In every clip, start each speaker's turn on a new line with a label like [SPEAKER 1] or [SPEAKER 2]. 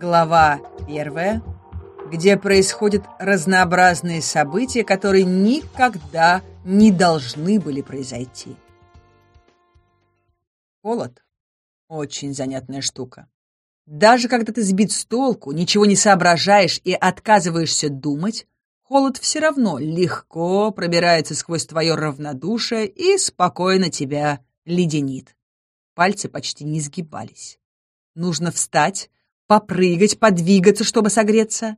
[SPEAKER 1] Глава первая, где происходят разнообразные события, которые никогда не должны были произойти. Холод — очень занятная штука. Даже когда ты сбит с толку, ничего не соображаешь и отказываешься думать, холод все равно легко пробирается сквозь твое равнодушие и спокойно тебя леденит. Пальцы почти не сгибались. Нужно встать, попрыгать, подвигаться, чтобы согреться.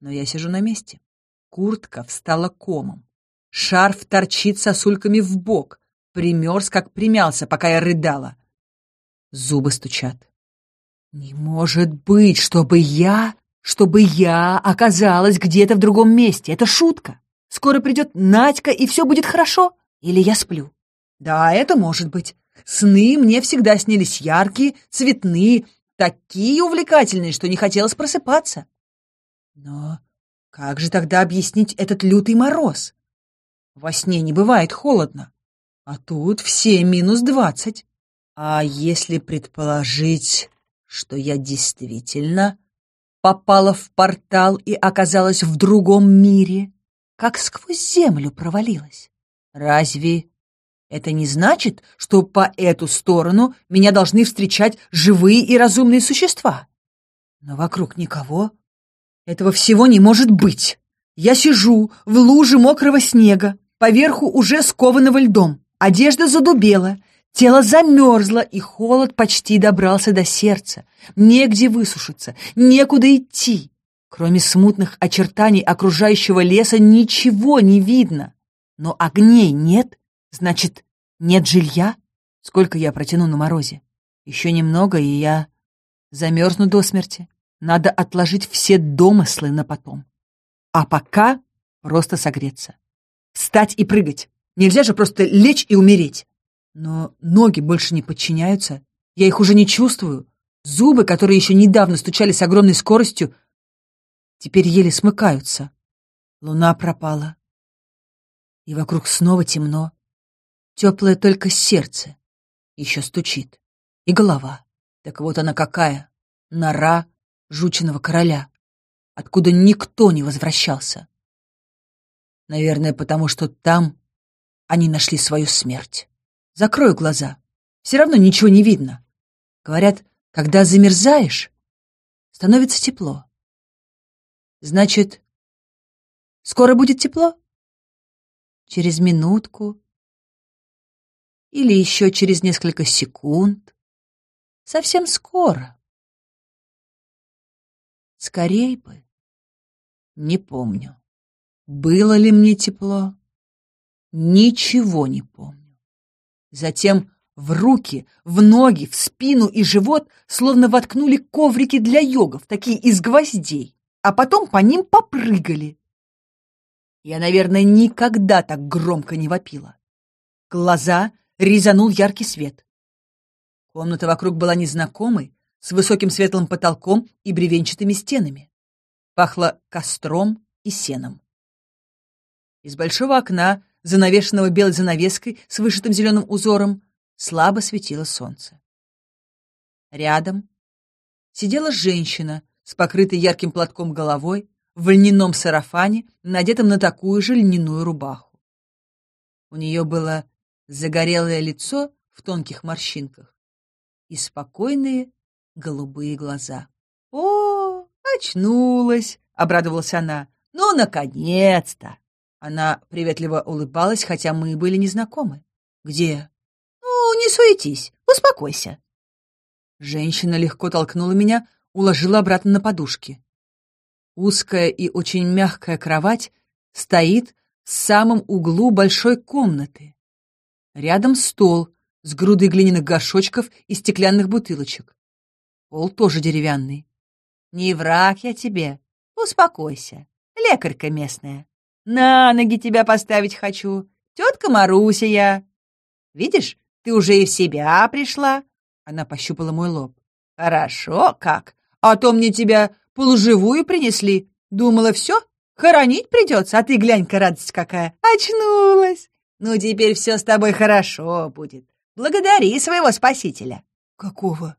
[SPEAKER 1] Но я сижу на месте. Куртка встала комом. Шарф торчит сосульками в бок. Примерз, как примялся, пока я рыдала. Зубы стучат. Не может быть, чтобы я... Чтобы я оказалась где-то в другом месте. Это шутка. Скоро придет Надька, и все будет хорошо. Или я сплю. Да, это может быть. Сны мне всегда снились яркие, цветные, такие увлекательные, что не хотелось просыпаться. Но как же тогда объяснить этот лютый мороз? Во сне не бывает холодно, а тут все минус двадцать. А если предположить, что я действительно попала в портал и оказалась в другом мире, как сквозь землю провалилась, разве это не значит, что по эту сторону меня должны встречать живые и разумные существа. Но вокруг никого. Этого всего не может быть. Я сижу в луже мокрого снега, поверху уже скованного льдом. Одежда задубела, тело замерзло, и холод почти добрался до сердца. Негде высушиться, некуда идти. Кроме смутных очертаний окружающего леса ничего не видно. Но огней нет, значит, нет жилья? Сколько я протяну на морозе? Еще немного, и я замерзну до смерти. Надо отложить все домыслы на потом. А пока просто согреться. Встать и прыгать. Нельзя же просто лечь и умереть. Но ноги больше не подчиняются. Я их уже не чувствую. Зубы, которые еще недавно стучали с огромной скоростью, теперь еле смыкаются. Луна пропала. И вокруг снова темно. Теплое только сердце еще стучит. И голова. Так вот она какая. Нора жучиного короля, откуда никто не возвращался. Наверное, потому что там они нашли свою смерть. Закрою глаза. Все равно ничего не видно. Говорят, когда замерзаешь, становится тепло. Значит, скоро будет тепло? Через минутку, или еще через несколько секунд. Совсем скоро. Скорей бы. Не помню. Было ли мне тепло? Ничего не помню. Затем в руки, в ноги, в спину и живот словно воткнули коврики для йогов, такие из гвоздей, а потом по ним попрыгали. Я, наверное, никогда так громко не вопила. Глаза резанул яркий свет. Комната вокруг была незнакомой, с высоким светлым потолком и бревенчатыми стенами. Пахло костром и сеном. Из большого окна, занавешенного белой занавеской с вышитым зеленым узором, слабо светило солнце. Рядом сидела женщина с покрытой ярким платком головой, в льняном сарафане, надетом на такую же льняную рубаху. У нее было загорелое лицо в тонких морщинках и спокойные голубые глаза. «О, очнулась!» — обрадовалась она. «Ну, наконец-то!» Она приветливо улыбалась, хотя мы были незнакомы. «Где?» «Ну, не суетись, успокойся». Женщина легко толкнула меня, уложила обратно на подушки. Узкая и очень мягкая кровать стоит в самом углу большой комнаты. Рядом стол с грудой глиняных горшочков и стеклянных бутылочек. Пол тоже деревянный. «Не враг я тебе. Успокойся. Лекарка местная. На ноги тебя поставить хочу. Тетка Маруся я. Видишь, ты уже и в себя пришла». Она пощупала мой лоб. «Хорошо как. А то мне тебя полуживую принесли. Думала, все, хоронить придется, а ты глянь-ка радость какая. Очнулась!» Ну, теперь все с тобой хорошо будет. Благодари своего спасителя. Какого?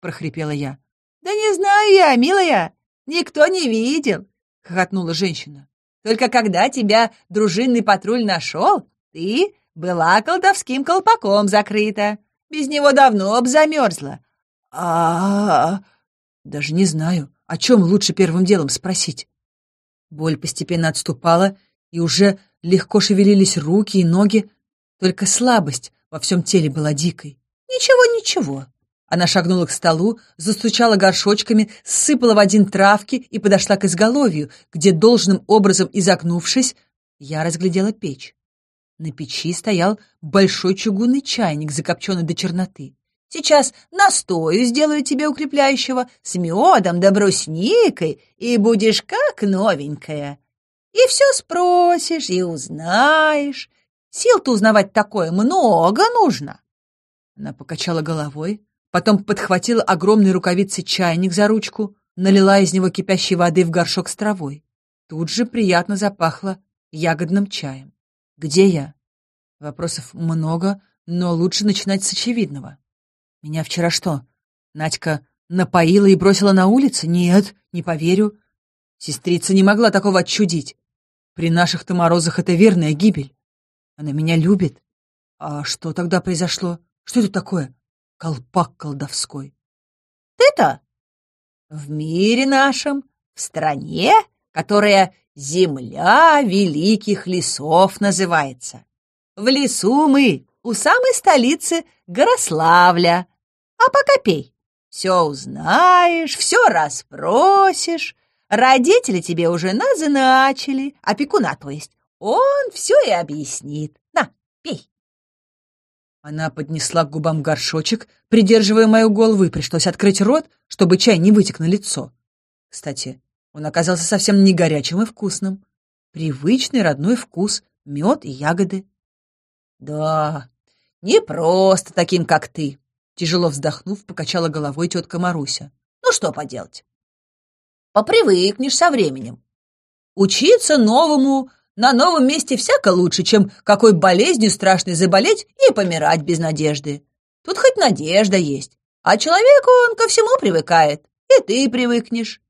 [SPEAKER 1] прохрипела я. Да не знаю я, милая, никто не видел, хохотнула женщина. Только когда тебя дружинный патруль нашел, ты была колдовским колпаком закрыта. Без него давно б замерзла. А, -а, -а даже не знаю, о чем лучше первым делом спросить. Боль постепенно отступала, и уже легко шевелились руки и ноги, только слабость во всем теле была дикой. Ничего, ничего. Она шагнула к столу, застучала горшочками, сыпала в один травки и подошла к изголовью, где, должным образом изогнувшись, я разглядела печь. На печи стоял большой чугунный чайник, закопченный до черноты. Сейчас настою сделаю тебе укрепляющего с медом да брусникой, и будешь как новенькая. И все спросишь и узнаешь. Сил-то узнавать такое много нужно. Она покачала головой, потом подхватила огромный рукавицей чайник за ручку, налила из него кипящей воды в горшок с травой. Тут же приятно запахло ягодным чаем. Где я? Вопросов много, но лучше начинать с очевидного. Меня вчера что, Надька напоила и бросила на улице? Нет, не поверю. Сестрица не могла такого отчудить. При наших-то морозах это верная гибель. Она меня любит. А что тогда произошло? Что это такое? Колпак колдовской. Ты-то в мире нашем, в стране, которая земля великих лесов называется. В лесу мы, у самой столицы Горославля. А пока пей. Все узнаешь, все расспросишь. Родители тебе уже назначили, опекуна то есть. Он все и объяснит. На, пей. Она поднесла к губам горшочек, придерживая мою голову, и пришлось открыть рот, чтобы чай не вытек на лицо. Кстати, он оказался совсем не горячим и вкусным. Привычный родной вкус, мед и ягоды. «Да, не просто таким, как ты», — тяжело вздохнув, покачала головой тетка Маруся. «Ну что поделать? Попривыкнешь со временем. Учиться новому на новом месте всяко лучше, чем какой болезнью страшной заболеть и помирать без надежды. Тут хоть надежда есть, а человек он ко всему привыкает, и ты привыкнешь».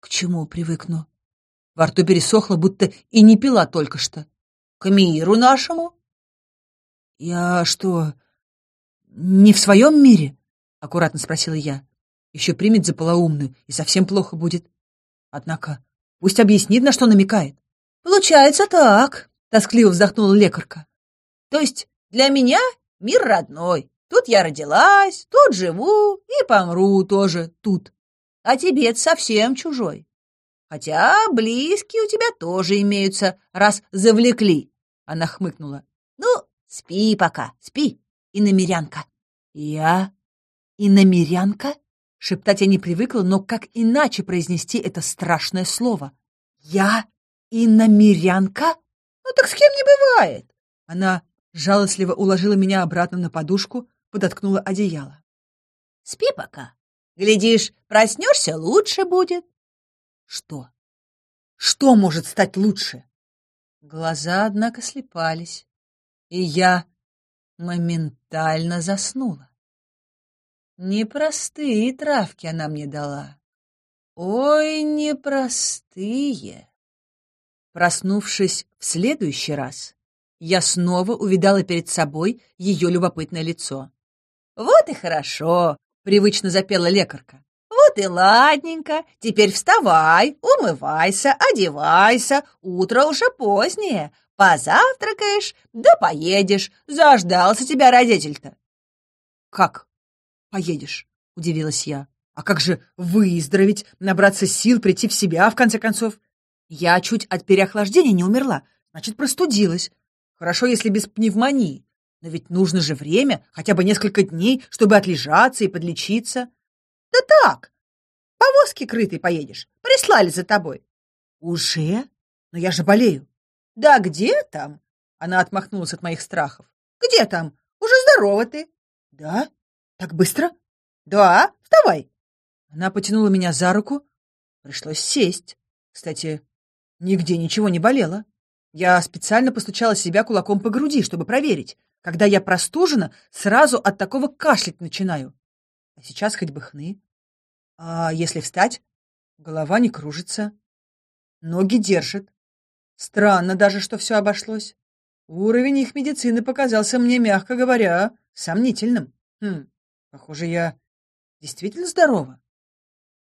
[SPEAKER 1] «К чему привыкну?» Во рту пересохло, будто и не пила только что. «К миру нашему», «Я что, не в своем мире?» — аккуратно спросила я. «Еще примет за полоумную, и совсем плохо будет. Однако пусть объяснит, на что намекает». «Получается так», — тоскливо вздохнула лекарка. «То есть для меня мир родной. Тут я родилась, тут живу и помру тоже тут. А тебе это совсем чужой. Хотя близкие у тебя тоже имеются, раз завлекли». Она хмыкнула. «Ну, Спи пока, спи, иномерянка. Я? Иномерянка? Шептать я не привыкла, но как иначе произнести это страшное слово? Я? Иномерянка? Ну так с кем не бывает. Она жалостливо уложила меня обратно на подушку, подоткнула одеяло. Спи пока. Глядишь, проснешься, лучше будет. Что? Что может стать лучше? Глаза, однако, слепались и я моментально заснула. Непростые травки она мне дала. Ой, непростые. Проснувшись в следующий раз, я снова увидала перед собой ее любопытное лицо. «Вот и хорошо!» — привычно запела лекарка. «Вот и ладненько! Теперь вставай, умывайся, одевайся, утро уже позднее, Позавтракаешь, да поедешь. Заждался тебя родитель-то. Как поедешь? Удивилась я. А как же выздороветь, набраться сил, прийти в себя, в конце концов? Я чуть от переохлаждения не умерла, значит, простудилась. Хорошо, если без пневмонии. Но ведь нужно же время, хотя бы несколько дней, чтобы отлежаться и подлечиться. Да так, повозки крытой поедешь. Прислали за тобой. Уже? Но я же болею. «Да где там?» Она отмахнулась от моих страхов. «Где там? Уже здорова ты!» «Да? Так быстро?» «Да, вставай!» Она потянула меня за руку. Пришлось сесть. Кстати, нигде ничего не болело. Я специально постучала себя кулаком по груди, чтобы проверить. Когда я простужена, сразу от такого кашлять начинаю. А сейчас хоть бы хны. А если встать? Голова не кружится. Ноги держит. Странно даже, что все обошлось. Уровень их медицины показался мне, мягко говоря, сомнительным. Хм, похоже, я действительно здорова.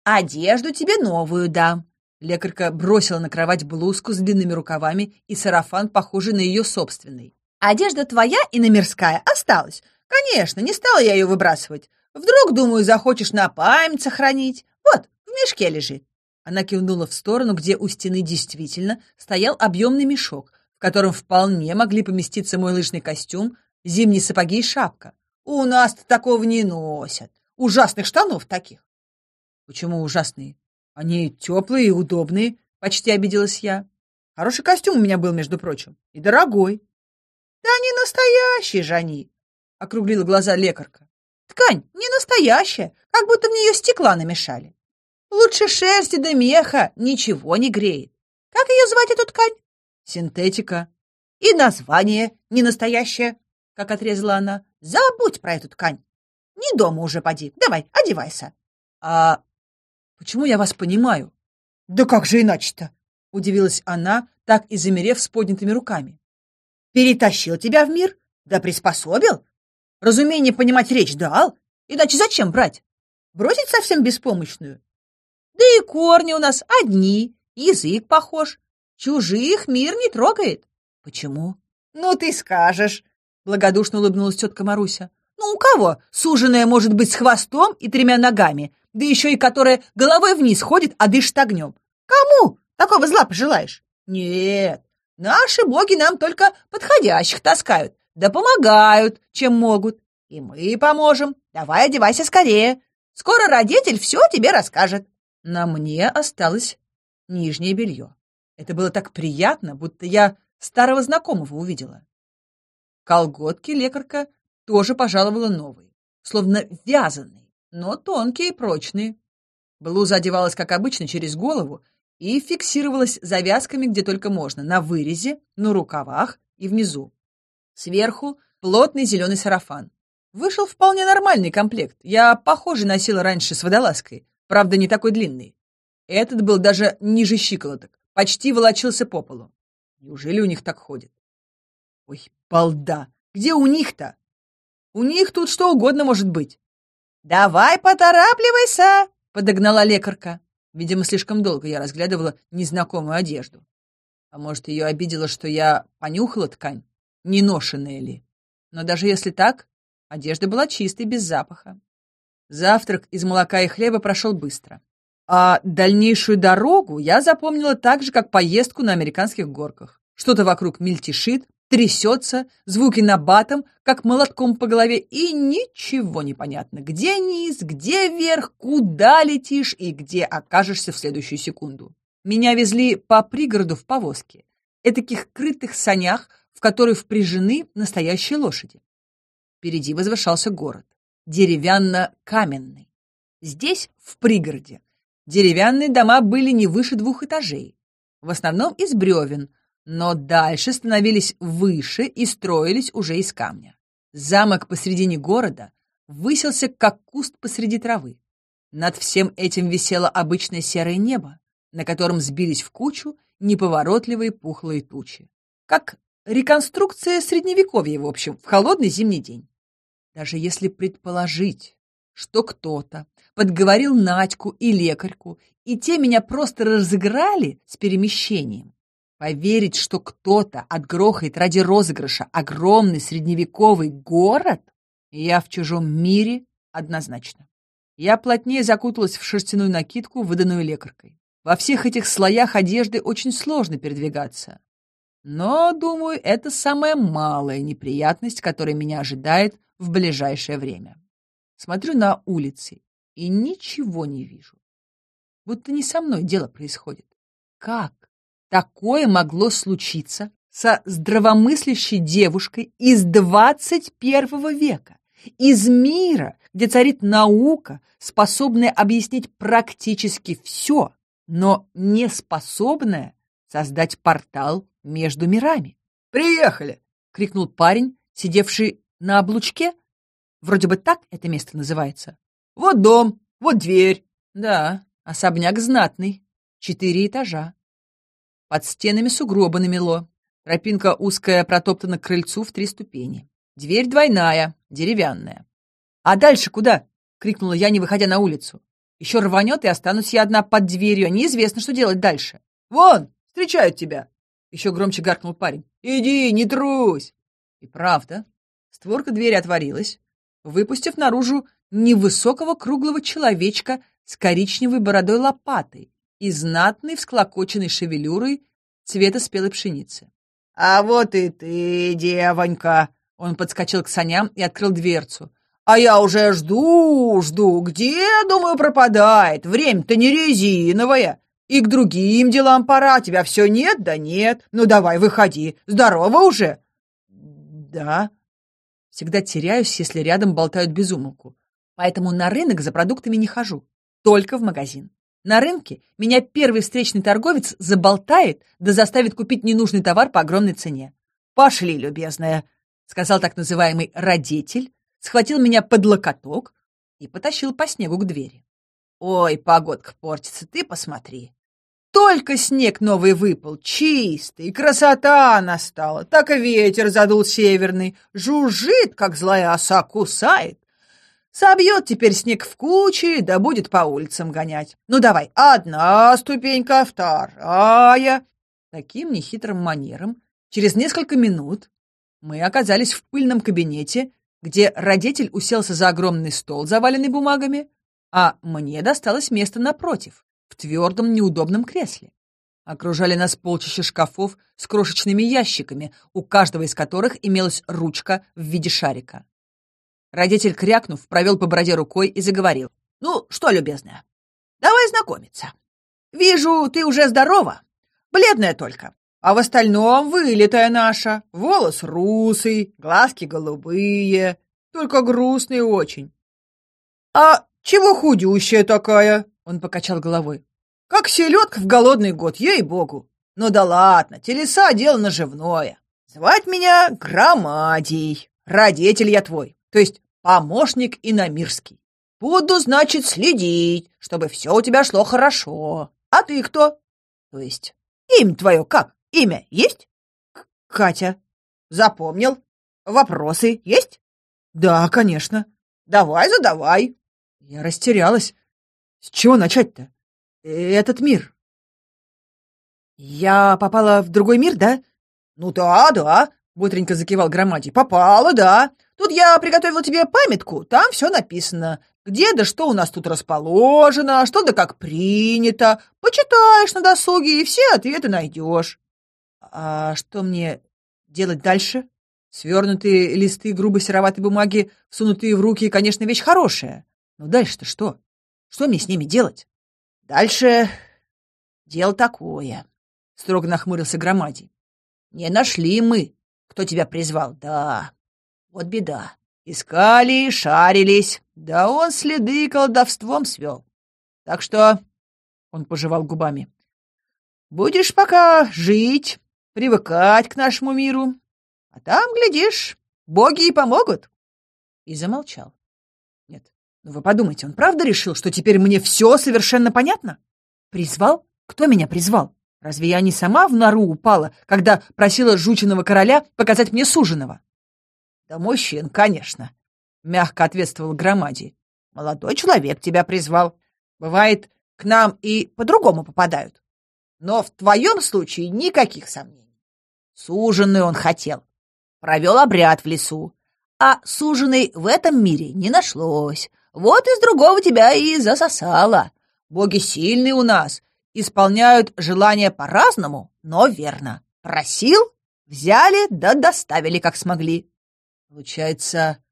[SPEAKER 1] «Одежду тебе новую дам». Лекарка бросила на кровать блузку с длинными рукавами и сарафан, похожий на ее собственный. «Одежда твоя и номерская осталась. Конечно, не стала я ее выбрасывать. Вдруг, думаю, захочешь на память сохранить. Вот, в мешке лежит». Она кивнула в сторону, где у стены действительно стоял объемный мешок, в котором вполне могли поместиться мой лыжный костюм, зимние сапоги и шапка. «У нас-то такого не носят. Ужасных штанов таких. Почему ужасные? Они теплые и удобные, почти обиделась я. Хороший костюм у меня был, между прочим, и дорогой. Да не настоящие же они, округлила глаза лекарка. Ткань не настоящая, как будто в нее стекла намешали. Лучше шерсти да меха, ничего не греет. Как ее звать, эту ткань? Синтетика. И название не настоящее, как отрезала она. Забудь про эту ткань. Не дома уже поди. Давай, одевайся. А Почему я вас понимаю?» «Да как же иначе-то?» — удивилась она, так и замерев с поднятыми руками. «Перетащил тебя в мир? Да приспособил? Разумение понимать речь дал? Иначе зачем брать? Бросить совсем беспомощную? Да и корни у нас одни, язык похож. Чужих мир не трогает. Почему? Ну, ты скажешь, — благодушно улыбнулась тетка Маруся. Ну, у кого суженая может быть с хвостом и тремя ногами, да еще и которая головой вниз ходит, а дышит огнем. Кому такого зла пожелаешь? Нет, наши боги нам только подходящих таскают, да помогают, чем могут. И мы поможем. Давай одевайся скорее. Скоро родитель все тебе расскажет. На мне осталось нижнее белье. Это было так приятно, будто я старого знакомого увидела. Колготки лекарка тоже пожаловала новые, словно вязаные но тонкие и прочные. Блуза одевалась, как обычно, через голову и фиксировалась завязками где только можно, на вырезе, на рукавах и внизу. Сверху плотный зеленый сарафан. Вышел вполне нормальный комплект. Я похожий носила раньше с водолазкой, правда, не такой длинный. Этот был даже ниже щиколоток, почти волочился по полу. Неужели у них так ходит? Ой, балда! Где у них-то? У них тут что угодно может быть. «Давай поторапливайся!» — подогнала лекарка. Видимо, слишком долго я разглядывала незнакомую одежду. А может, ее обидело, что я понюхала ткань, не ношенная ли. Но даже если так, одежда была чистой, без запаха. Завтрак из молока и хлеба прошел быстро. А дальнейшую дорогу я запомнила так же, как поездку на американских горках. Что-то вокруг мельтешит, трясется, звуки на батом, как молотком по голове, и ничего не понятно, где низ, где вверх, куда летишь и где окажешься в следующую секунду. Меня везли по пригороду в повозке, этаких крытых санях, в которые впряжены настоящие лошади. Впереди возвышался город, деревянно-каменный. Здесь, в пригороде, деревянные дома были не выше двух этажей, в основном из бревен, но дальше становились выше и строились уже из камня. Замок посредине города высился, как куст посреди травы. Над всем этим висело обычное серое небо, на котором сбились в кучу неповоротливые пухлые тучи. Как реконструкция Средневековья, в общем, в холодный зимний день. Даже если предположить, что кто-то подговорил Надьку и лекарьку, и те меня просто разыграли с перемещением, Поверить, что кто-то отгрохает ради розыгрыша огромный средневековый город, я в чужом мире однозначно. Я плотнее закуталась в шерстяную накидку, выданную лекаркой. Во всех этих слоях одежды очень сложно передвигаться. Но, думаю, это самая малая неприятность, которая меня ожидает в ближайшее время. Смотрю на улицы и ничего не вижу. Будто не со мной дело происходит. Как? Такое могло случиться со здравомыслящей девушкой из 21 века, из мира, где царит наука, способная объяснить практически все, но не способная создать портал между мирами. «Приехали!» — крикнул парень, сидевший на облучке. Вроде бы так это место называется. «Вот дом, вот дверь. Да, особняк знатный. Четыре этажа. Под стенами сугроба намело. Тропинка узкая протоптана к крыльцу в три ступени. Дверь двойная, деревянная. «А дальше куда?» — крикнула я, не выходя на улицу. «Еще рванет, и останусь я одна под дверью. Неизвестно, что делать дальше». «Вон, встречают тебя!» — еще громче гаркнул парень. «Иди, не трусь!» И правда, створка двери отворилась, выпустив наружу невысокого круглого человечка с коричневой бородой лопатой и знатной всклокоченной шевелюрой цвета спелой пшеницы. «А вот и ты, девонька!» Он подскочил к саням и открыл дверцу. «А я уже жду, жду. Где, думаю, пропадает? Время-то не резиновое. И к другим делам пора. Тебя все нет, да нет. Ну давай, выходи. Здорово уже?» «Да». Всегда теряюсь, если рядом болтают без умолку. Поэтому на рынок за продуктами не хожу. Только в магазин. На рынке меня первый встречный торговец заболтает да заставит купить ненужный товар по огромной цене. «Пошли, любезная», — сказал так называемый «родитель», схватил меня под локоток и потащил по снегу к двери. «Ой, погодка портится, ты посмотри. Только снег новый выпал, чистый, красота настала. Так и ветер задул северный, жужжит, как злая оса, кусает. Собьет теперь снег в кучи, да будет по улицам гонять. Ну давай, одна ступенька, вторая. Таким нехитрым манером через несколько минут мы оказались в пыльном кабинете, где родитель уселся за огромный стол, заваленный бумагами, а мне досталось место напротив, в твердом неудобном кресле. Окружали нас полчища шкафов с крошечными ящиками, у каждого из которых имелась ручка в виде шарика. Родитель, крякнув, провел по бороде рукой и заговорил. «Ну, что, любезная, давай знакомиться. Вижу, ты уже здорова, бледная только, а в остальном вылитая наша, волос русый, глазки голубые, только грустный очень. А чего худющая такая?» Он покачал головой. «Как селедка в голодный год, ей-богу! Ну да ладно, телеса — дело наживное. Звать меня Громадий, родитель я твой, то есть помощник иномирский. Буду, значит, следить, чтобы все у тебя шло хорошо. А ты кто? То есть имя твое как? Имя есть? К Катя. Запомнил? Вопросы есть? Да, конечно. Давай, задавай. Я растерялась. С чего начать-то? Этот мир. Я попала в другой мир, да? Ну да, да, бодренько закивал Громадий. Попала, да. Тут я приготовил тебе памятку, там все написано. Где да что у нас тут расположено, что да как принято. Почитаешь на досуге и все ответы найдешь. А что мне делать дальше? Свернутые листы грубой сероватой бумаги, всунутые в руки, конечно, вещь хорошая. Но дальше-то что? Что мне с ними делать? Дальше дело такое, — строго нахмурился Громадий. Не нашли мы, кто тебя призвал, да. Вот беда. Искали и шарились, да он следы колдовством свел. Так что, — он пожевал губами, — будешь пока жить, привыкать к нашему миру, а там, глядишь, боги и помогут. И замолчал. Но ну, вы подумайте, он правда решил, что теперь мне все совершенно понятно? Призвал? Кто меня призвал? Разве я не сама в нору упала, когда просила жучиного короля показать мне суженого? Да мужчин, конечно, — мягко ответствовал Громадий. Молодой человек тебя призвал. Бывает, к нам и по-другому попадают. Но в твоем случае никаких сомнений. Суженый он хотел. Провел обряд в лесу. А суженый в этом мире не нашлось. Вот из другого тебя и засосало. Боги сильные у нас, исполняют желания по-разному, но верно. Просил, взяли да доставили, как смогли. Получается,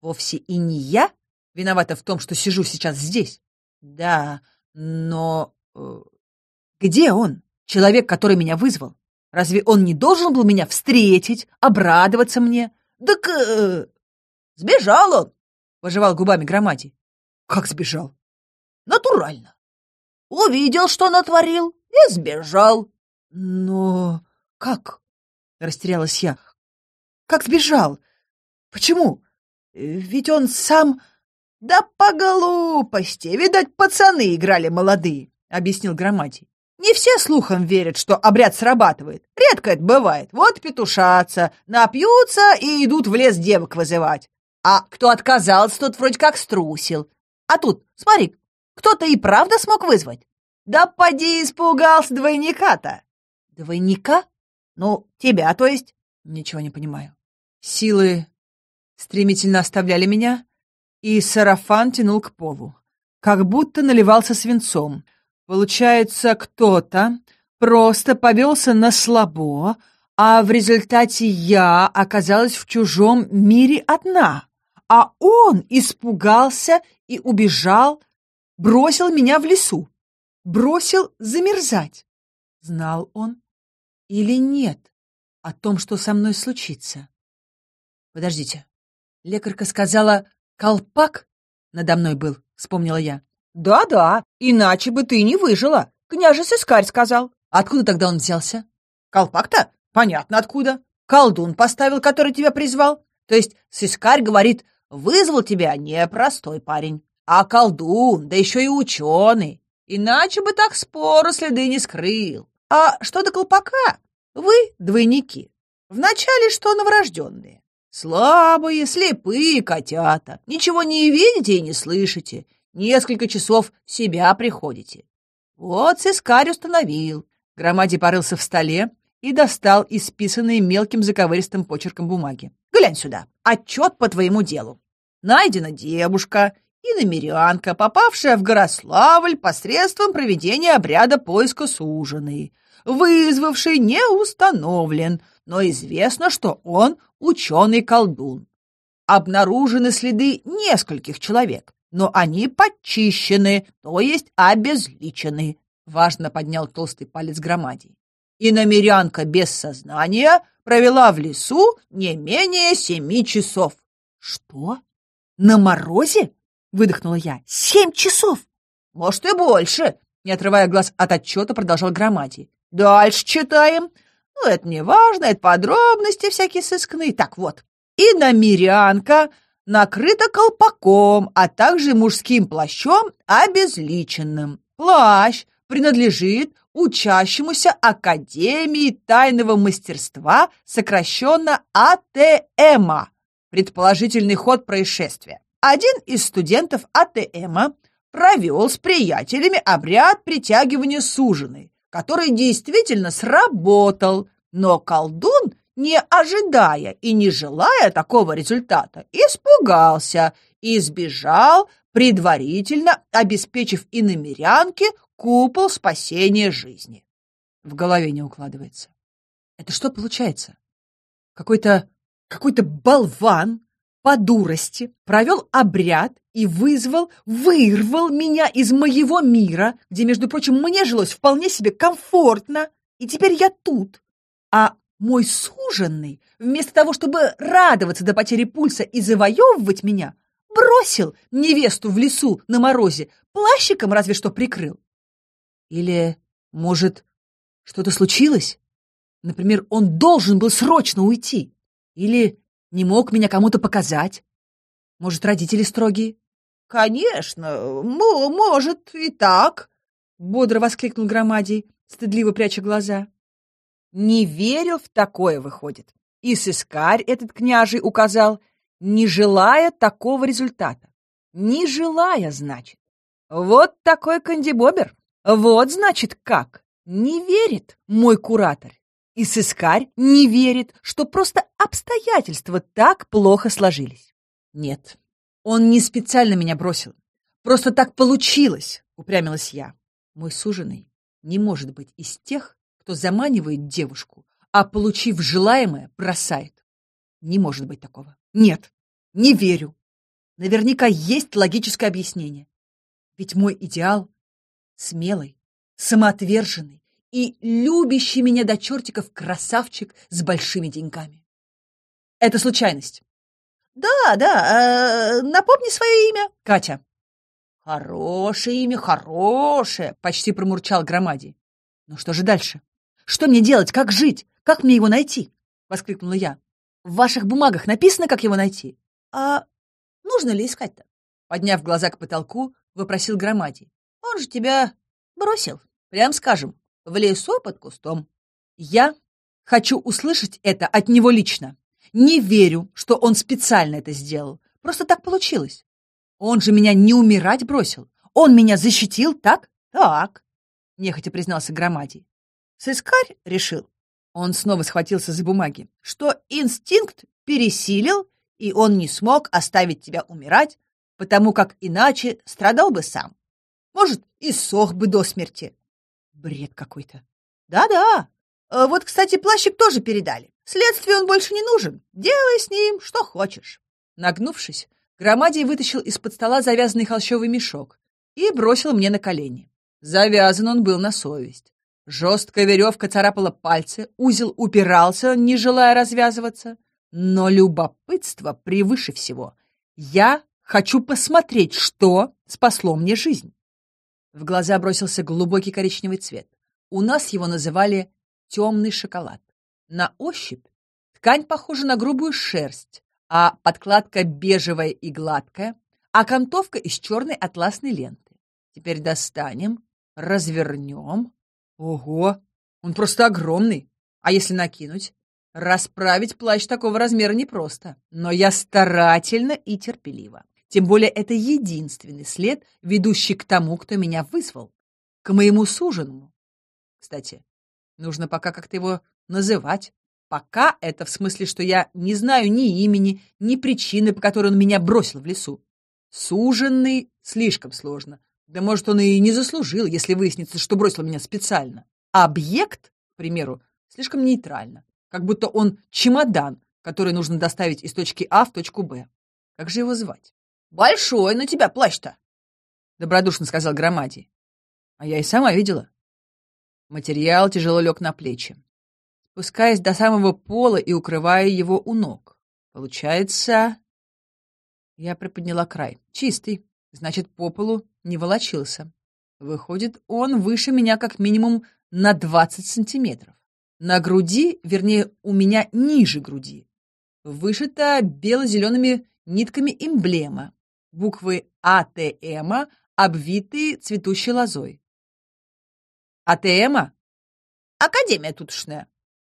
[SPEAKER 1] вовсе и не я виновата в том, что сижу сейчас здесь? Да, но... Э, где он, человек, который меня вызвал? Разве он не должен был меня встретить, обрадоваться мне? Так э, сбежал он, — пожевал губами Громадий. «Как сбежал?» «Натурально. Увидел, что натворил, и сбежал». «Но как?» — растерялась я. «Как сбежал? Почему? Ведь он сам...»
[SPEAKER 2] Да по глупости, видать, пацаны играли молодые, объяснил Громадий. Не все слухом верят, что обряд срабатывает. Редко это бывает. Вот петушатся, напьются и идут в лес девок вызывать. А кто отказался, тот вроде как струсил. А тут, смотри, кто-то и правда смог вызвать. Да поди испугался двойника-то. Двойника? Ну, тебя, то есть?
[SPEAKER 1] Ничего не понимаю. Силы стремительно оставляли меня, и сарафан тянул к полу, как будто наливался свинцом. Получается, кто-то просто повелся на слабо, а в результате я оказалась в чужом мире одна, а он испугался и убежал, бросил меня в лесу, бросил замерзать. Знал он или нет о том, что со мной случится? Подождите, лекарка сказала, колпак надо мной был, вспомнила я.
[SPEAKER 2] «Да-да, иначе бы ты не выжила. Княже Сыскарь сказал».
[SPEAKER 1] «Откуда тогда он взялся?»
[SPEAKER 2] «Колпак-то? Понятно откуда. Колдун поставил, который тебя призвал. То есть Сыскарь говорит, вызвал тебя непростой парень, а колдун, да еще и ученый. Иначе бы так спору следы не скрыл. А что до колпака? Вы двойники. Вначале что новорожденные. Слабые, слепые котята. Ничего не видите и не слышите несколько часов в себя приходите. Вот сыскарь установил. Громади порылся в столе и достал исписанные мелким заковыристым почерком бумаги. Глянь сюда, отчет по твоему делу. Найдена девушка, иномерянка, попавшая в Горославль посредством проведения обряда поиска суженой. Вызвавший не установлен, но известно, что он ученый-колдун. Обнаружены следы нескольких человек но они подчищены, то есть обезличены. Важно поднял толстый палец громадий. И намерянка без сознания провела в лесу не менее семи часов.
[SPEAKER 1] Что? На морозе? Выдохнула я. Семь часов?
[SPEAKER 2] Может и больше, не отрывая глаз от отчета, продолжал громадий. Дальше читаем. Ну, это не важно, это подробности всякие сыскные. Так вот, и намерянка накрыта колпаком, а также мужским плащом обезличенным. Плащ принадлежит учащемуся Академии тайного мастерства, сокращенно АТМа. Предположительный ход происшествия. Один из студентов АТМа провел с приятелями обряд притягивания суженой, который действительно сработал, но колдун не ожидая и не желая такого результата, испугался и сбежал, предварительно обеспечив иномерянке купол спасения жизни.
[SPEAKER 1] В голове не укладывается. Это что получается? Какой-то какой-то болван по дурости провел обряд и вызвал, вырвал меня из моего мира, где, между прочим, мне жилось вполне себе комфортно, и теперь я тут. А мой суженный, вместо того, чтобы радоваться до потери пульса и завоевывать меня, бросил невесту в лесу на морозе, плащиком разве что прикрыл. Или, может, что-то случилось? Например, он должен был срочно уйти. Или не мог меня кому-то показать. Может, родители строгие?
[SPEAKER 2] «Конечно, может и так», — бодро воскликнул Громадий, стыдливо пряча глаза. Не верил в такое, выходит. И сыскарь этот княжий указал, не желая такого результата. Не желая, значит. Вот такой кандибобер. Вот, значит, как. Не верит мой куратор. И сыскарь не верит, что просто обстоятельства так плохо сложились. Нет, он не специально меня бросил. Просто так получилось, упрямилась я. Мой суженый не может быть из тех, кто заманивает девушку, а, получив желаемое, бросает. Не может быть такого. Нет, не верю. Наверняка есть логическое объяснение. Ведь мой идеал — смелый, самоотверженный и любящий меня до чертиков красавчик с большими деньгами. Это случайность. Да, да, э, напомни свое имя. Катя. Хорошее имя, хорошее, почти промурчал Громади. Ну что же дальше? Что мне делать? Как жить? Как мне его найти?» — воскликнула я. «В ваших бумагах написано, как его найти?» «А нужно ли искать-то?» Подняв глаза к потолку, вопросил Громадий. Он же тебя бросил, прям скажем, в лесу под кустом. Я хочу услышать это от него лично. Не верю, что он специально это сделал. Просто так получилось. Он же меня не умирать бросил. Он меня защитил, так? Так, нехотя признался Громадий. Сыскарь решил. Он снова схватился за бумаги, что инстинкт пересилил, и он не смог оставить тебя умирать, потому как иначе страдал бы сам. Может, и сох бы до смерти. Бред какой-то. Да-да. Э, вот, кстати, плащик тоже передали. Следствию он больше не нужен. Делай с ним что хочешь. Нагнувшись, Громадий вытащил из-под стола завязанный холщовый мешок и бросил мне на колени. Завязан он был на совесть. Жесткая веревка царапала пальцы, узел упирался, не желая развязываться. Но любопытство превыше всего. Я хочу посмотреть, что спасло мне жизнь. В глаза бросился глубокий коричневый цвет. У нас его называли темный шоколад. На ощупь ткань похожа на грубую шерсть, а подкладка бежевая и гладкая, а окантовка из черной атласной ленты. Теперь достанем, развернем. Ого, он просто огромный. А если накинуть? Расправить плащ такого размера непросто, но я старательно и терпеливо. Тем более это единственный след, ведущий к тому, кто меня вызвал, к моему суженому. Кстати, нужно пока как-то его называть. Пока это в смысле, что я не знаю ни имени, ни причины, по которой он меня бросил в лесу. Суженный слишком сложно. Да может, он и не заслужил, если выяснится, что бросил меня специально. Объект, к примеру, слишком нейтрально. Как будто он чемодан, который нужно доставить из точки А в точку Б. Как же его звать? «Большой на тебя плащ-то!» — добродушно сказал Громадий. А я и сама видела. Материал тяжело лег на плечи, спускаясь до самого пола и укрывая его у ног. Получается... Я приподняла край. Чистый. Значит, по полу не волочился. Выходит, он выше меня как минимум на 20 сантиметров. На груди, вернее, у меня ниже груди, вышита бело-зелеными нитками эмблема, буквы АТМ, обвитые цветущей лозой. АТМ? Академия тутошная.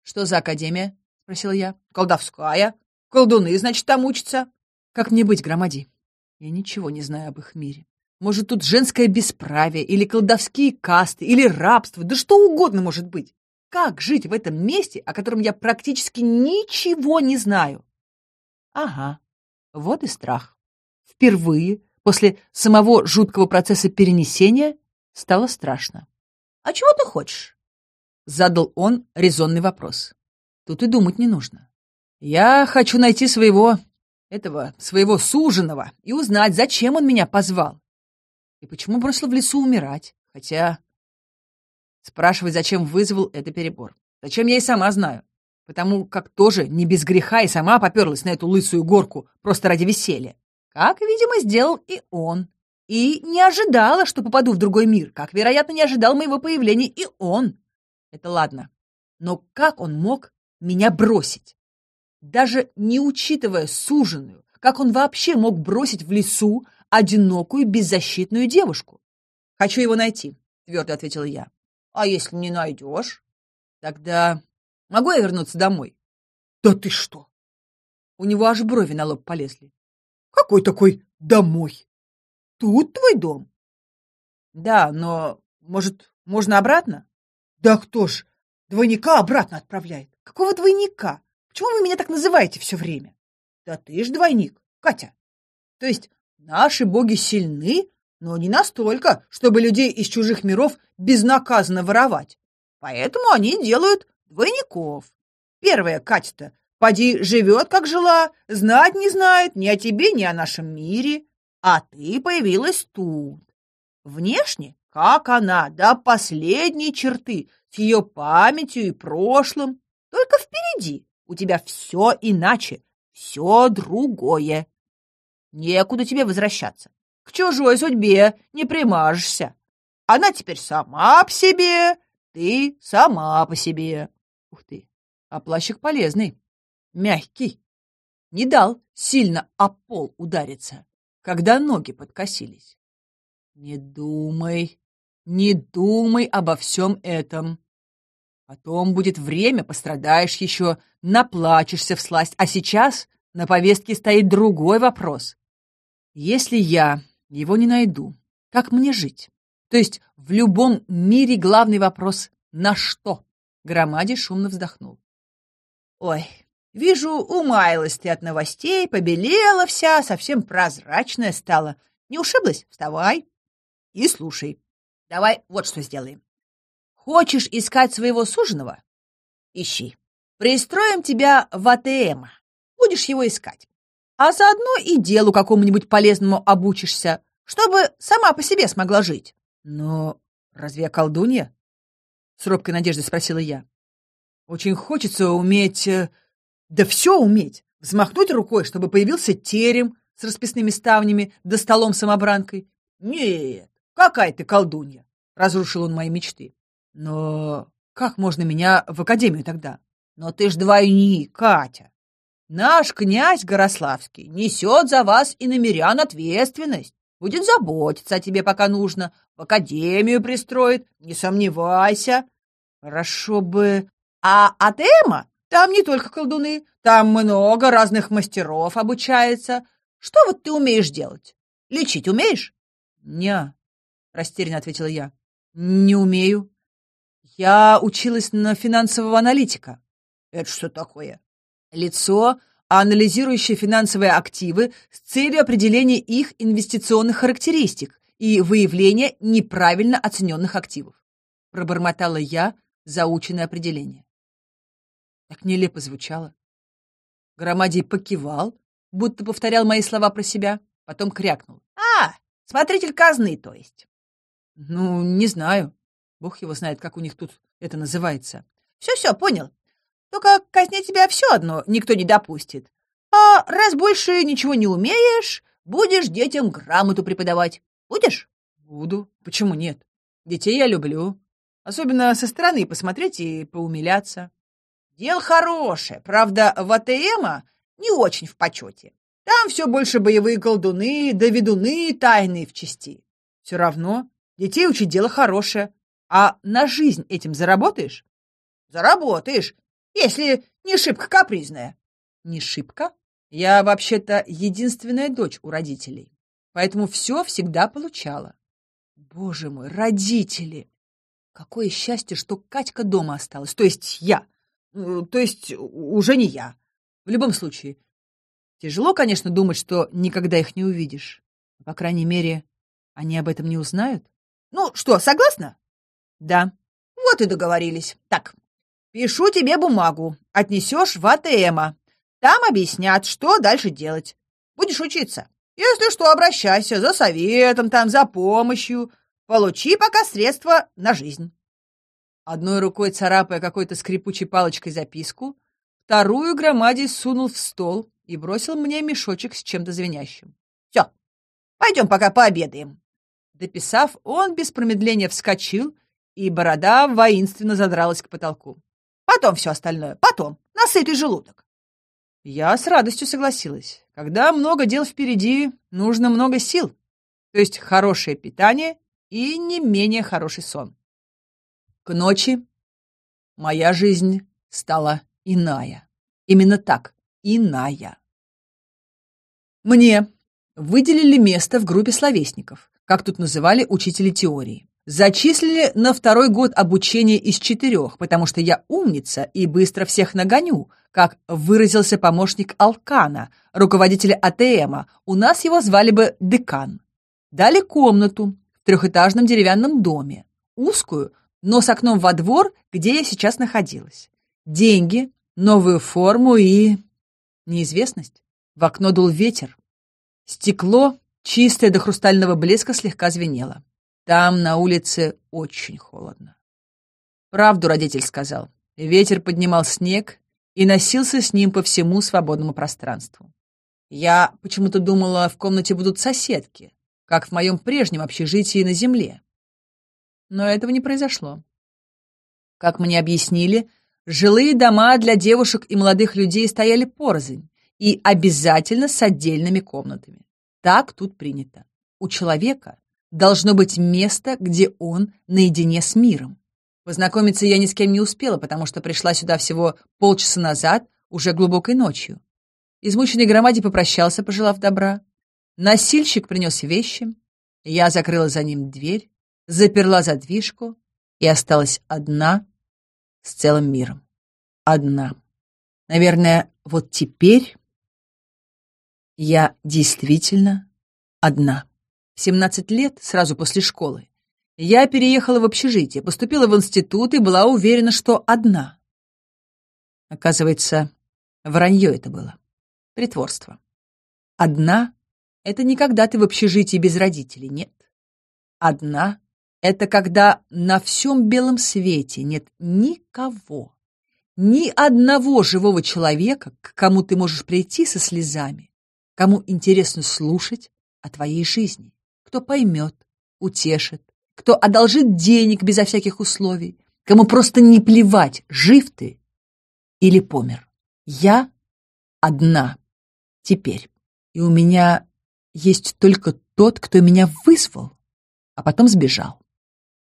[SPEAKER 2] Что за академия? Спросил я. Колдовская. Колдуны, значит, там учатся. Как мне быть, громади? Я ничего не знаю об их мире. Может, тут женское бесправие, или колдовские касты, или рабство, да что угодно может быть. Как жить в этом месте, о котором я практически ничего не знаю? Ага, вот и страх впервые после самого жуткого процесса перенесения стало страшно. «А чего ты хочешь?» — задал он резонный вопрос. Тут и думать не нужно. «Я хочу найти своего, этого, своего суженого и узнать, зачем он меня позвал. И почему бросил в лесу умирать, хотя...» Спрашивать, зачем вызвал, — это перебор. Зачем, я и сама знаю. Потому как тоже не без греха и сама поперлась на эту лысую горку просто ради веселья как, видимо, сделал и он. И не ожидала, что попаду в другой мир, как, вероятно, не ожидал моего появления и он. Это ладно. Но как он мог меня бросить? Даже не учитывая суженую, как он вообще мог бросить в лесу одинокую, беззащитную девушку? «Хочу его найти», — твердо ответила я. «А если не найдешь?» «Тогда могу я вернуться домой?» «Да ты что!» У него аж брови на лоб полезли. Какой такой домой? Тут твой дом? Да, но, может, можно обратно? Да кто ж двойника обратно отправляет? Какого двойника? Почему вы меня так называете все время? Да ты ж двойник, Катя. То есть наши боги сильны, но не настолько, чтобы людей из чужих миров безнаказанно воровать. Поэтому они делают двойников. Первая Катя-то Поди живет, как жила, знать не знает ни о тебе, ни о нашем мире. А ты появилась тут. Внешне, как она, до последней черты, с ее памятью и прошлым. Только впереди у тебя все иначе, все другое. Некуда тебе возвращаться. К чужой судьбе не примажешься. Она теперь сама по себе, ты сама по себе. Ух ты, а плащик полезный мягкий. Не дал сильно о пол удариться.
[SPEAKER 1] когда ноги подкосились. Не думай, не думай обо всем этом. Потом будет время, пострадаешь еще, наплачешься в сласть. А сейчас на повестке стоит другой вопрос. Если я его не найду, как мне жить? То есть в любом мире главный вопрос «на что?» Громади шумно вздохнул.
[SPEAKER 2] «Ой, вижу, умаялась ты от новостей, побелела вся, совсем прозрачная стала. Не ушиблась? Вставай и слушай. Давай вот что сделаем. Хочешь искать своего суженого? Ищи. Пристроим тебя в АТМ. Будешь его искать. А заодно и делу какому-нибудь полезному обучишься, чтобы сама по себе смогла жить.
[SPEAKER 1] Но разве я колдунья? С робкой надеждой спросила я. Очень хочется уметь... Э, да все уметь. Взмахнуть рукой, чтобы появился терем с расписными ставнями да столом-самобранкой. Нет, какая ты колдунья! Разрушил он мои мечты. Но как можно меня в академию тогда?
[SPEAKER 2] Но ты ж двойник, Катя. Наш князь Горославский несет за вас и намерян ответственность. Будет заботиться о тебе, пока нужно. В академию пристроит, не сомневайся. Хорошо бы... А от Эма там не только колдуны, там много разных мастеров обучается. Что вот ты умеешь делать? Лечить умеешь?
[SPEAKER 1] Не, растерянно ответила я. Не умею. Я училась на финансового аналитика.
[SPEAKER 2] Это что такое?
[SPEAKER 1] Лицо, анализирующее финансовые активы с целью определения их инвестиционных характеристик и выявления неправильно оцененных активов. Пробормотала я заученное определение. Так нелепо звучало. Громадий покивал, будто повторял мои слова про себя, потом крякнул.
[SPEAKER 2] «А, смотритель казны, то есть?»
[SPEAKER 1] «Ну, не знаю. Бог его знает, как у них тут это называется.
[SPEAKER 2] Все-все, понял. Только казнить тебя все одно никто не допустит. А раз больше ничего не умеешь, будешь детям грамоту преподавать. Будешь?
[SPEAKER 1] Буду. Почему нет? Детей я люблю. Особенно со стороны посмотреть и поумиляться.
[SPEAKER 2] Дело хорошее. Правда, в АТМа не очень в почете. Там все больше боевые колдуны, да ведуны тайные в части.
[SPEAKER 1] Все равно детей учить дело хорошее. А на жизнь этим заработаешь?
[SPEAKER 2] Заработаешь, если не шибко капризная.
[SPEAKER 1] Не шибко? Я вообще-то единственная дочь у родителей, поэтому все всегда получала. Боже мой, родители! Какое счастье, что Катька дома осталась, то есть я. Э, то есть уже не я. В любом случае, тяжело, конечно, думать, что никогда их не увидишь. По крайней мере, они об этом не узнают.
[SPEAKER 2] Ну что, согласна?
[SPEAKER 1] Да.
[SPEAKER 2] Вот и договорились. Так, пишу тебе бумагу. Отнесешь в АТМа. Там объяснят, что дальше делать. Будешь учиться. Если что, обращайся за советом, там, за помощью. Получи пока средства на жизнь.
[SPEAKER 1] Одной рукой царапая какой-то скрипучей палочкой записку, вторую громаде сунул в стол и бросил мне мешочек с чем-то звенящим.
[SPEAKER 2] Все, пойдем пока пообедаем.
[SPEAKER 1] Дописав, он без промедления вскочил и борода воинственно задралась к потолку.
[SPEAKER 2] «Потом все остальное, потом, на сытый желудок».
[SPEAKER 1] Я с радостью согласилась. Когда много дел впереди, нужно много сил, то есть хорошее питание и не менее хороший сон. К ночи моя жизнь стала иная. Именно так, иная. Мне выделили место в группе словесников, как тут называли учители теории. Зачислили на второй год обучения из четырех, потому что я умница и быстро всех нагоню, как выразился помощник Алкана, руководителя АТМа. У нас его звали бы декан. Дали комнату в трехэтажном деревянном доме, узкую, но с окном во двор, где я сейчас находилась. Деньги, новую форму и... неизвестность. В окно дул ветер. Стекло, чистое до хрустального блеска, слегка звенело. Там на улице очень холодно. Правду родитель сказал. Ветер поднимал снег и носился с ним по всему свободному пространству. Я почему-то думала, в комнате будут соседки, как в моем прежнем общежитии на земле. Но этого не произошло. Как мне объяснили, жилые дома для девушек и молодых людей стояли порознь и обязательно с отдельными комнатами. Так тут принято. У человека должно быть место, где он наедине с миром. Познакомиться я ни с кем не успела, потому что пришла сюда всего полчаса назад, уже глубокой ночью. Измученный громаде попрощался, пожелав добра. Носильщик принес вещи. Я закрыла за ним дверь, заперла задвижку и осталась одна с целым миром. Одна. Наверное, вот теперь я действительно одна. В 17 лет, сразу после школы, я переехала в общежитие, поступила в институт и была уверена, что одна. Оказывается, вранье это было. Притворство. Одна — это не когда ты в общежитии без родителей, нет. Одна — это когда на всем белом свете нет никого, ни одного живого человека, к кому ты можешь прийти со слезами, кому интересно слушать о твоей жизни, кто поймет, утешит, кто одолжит денег безо всяких условий, кому просто не плевать, жив ты или помер. Я одна теперь, и у меня есть только тот, кто меня вызвал, а потом сбежал.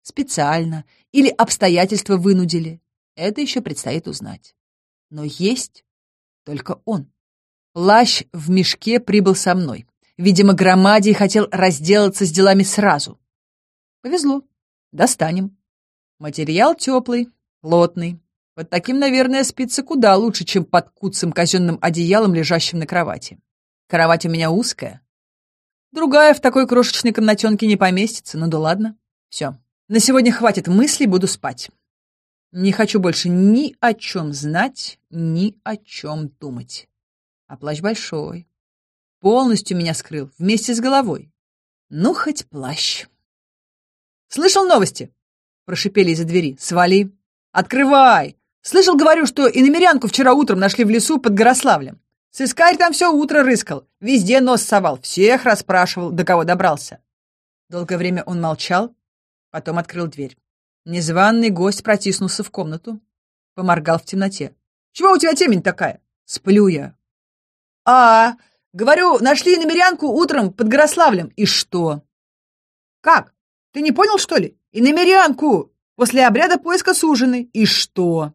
[SPEAKER 1] Специально или обстоятельства вынудили, это еще предстоит узнать. Но есть только он. Плащ в мешке прибыл со мной. Видимо, Громадий хотел разделаться с делами сразу. Повезло. Достанем. Материал теплый, плотный. Под таким, наверное, спится куда лучше, чем под куцым казенным одеялом, лежащим на кровати. Кровать у меня узкая. Другая в такой крошечной комнатенке не поместится, ну да ладно. Все. На сегодня хватит мыслей, буду спать. Не хочу больше ни о чем знать, ни о чем думать. А плащ большой. Полностью меня скрыл, вместе с головой. Ну, хоть плащ. «Слышал новости?» — прошипели из-за двери. «Свали!» «Открывай!» «Слышал, говорю, что и намерянку вчера утром нашли в лесу под Горославлем. Сыскарь там все утро рыскал, везде нос совал, всех расспрашивал, до кого добрался». Долгое время он молчал, потом открыл дверь. Незваный гость протиснулся в комнату, поморгал в темноте. «Чего у тебя темень такая?» «Сплю я». «А, говорю, нашли намерянку утром под Горославлем. И что?» «Как? Ты не понял, что ли? И намерянку! После обряда поиска сужены. И что?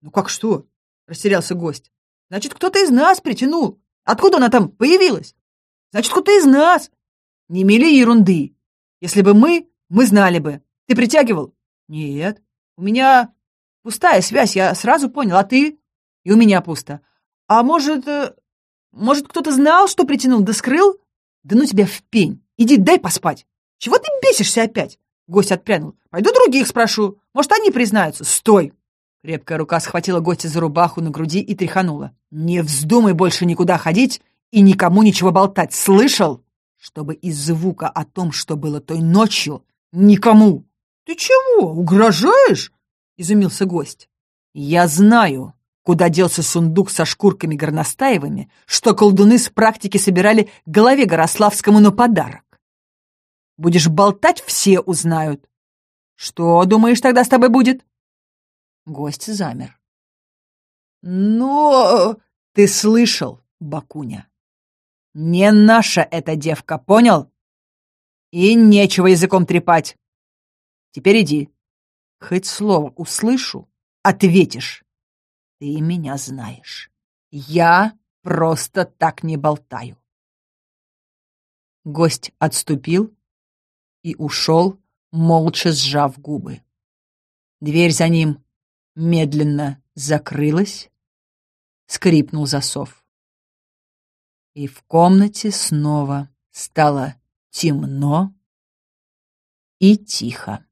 [SPEAKER 1] Ну как что? Растерялся гость. Значит, кто-то из нас притянул. Откуда она там появилась? Значит, кто-то из нас. Не мели ерунды. Если бы мы, мы знали бы. Ты притягивал? Нет. У меня пустая связь, я сразу понял. А ты? И у меня пусто. А может, э, может, кто-то знал, что притянул, да скрыл? Да ну тебя в пень. Иди, дай поспать. «Чего ты бесишься опять?» Гость отпрянул. «Пойду других спрошу. Может, они признаются. Стой!» Крепкая рука схватила гостя за рубаху на груди и тряханула. «Не вздумай больше никуда ходить и никому ничего болтать. Слышал? Чтобы из звука о том, что было той ночью, никому!» «Ты чего, угрожаешь?» — изумился гость. «Я знаю, куда делся сундук со шкурками горностаевыми, что колдуны с практики собирали голове Горославскому на подарок. Будешь болтать, все узнают. Что, думаешь, тогда с тобой будет?» Гость замер. «Но ты слышал, Бакуня. Не наша эта девка, понял? И нечего языком трепать. Теперь иди. Хоть слово услышу, ответишь. Ты меня знаешь. Я просто так не болтаю. Гость отступил, и ушел, молча сжав губы. Дверь за ним медленно закрылась, скрипнул засов. И в комнате снова стало темно и тихо.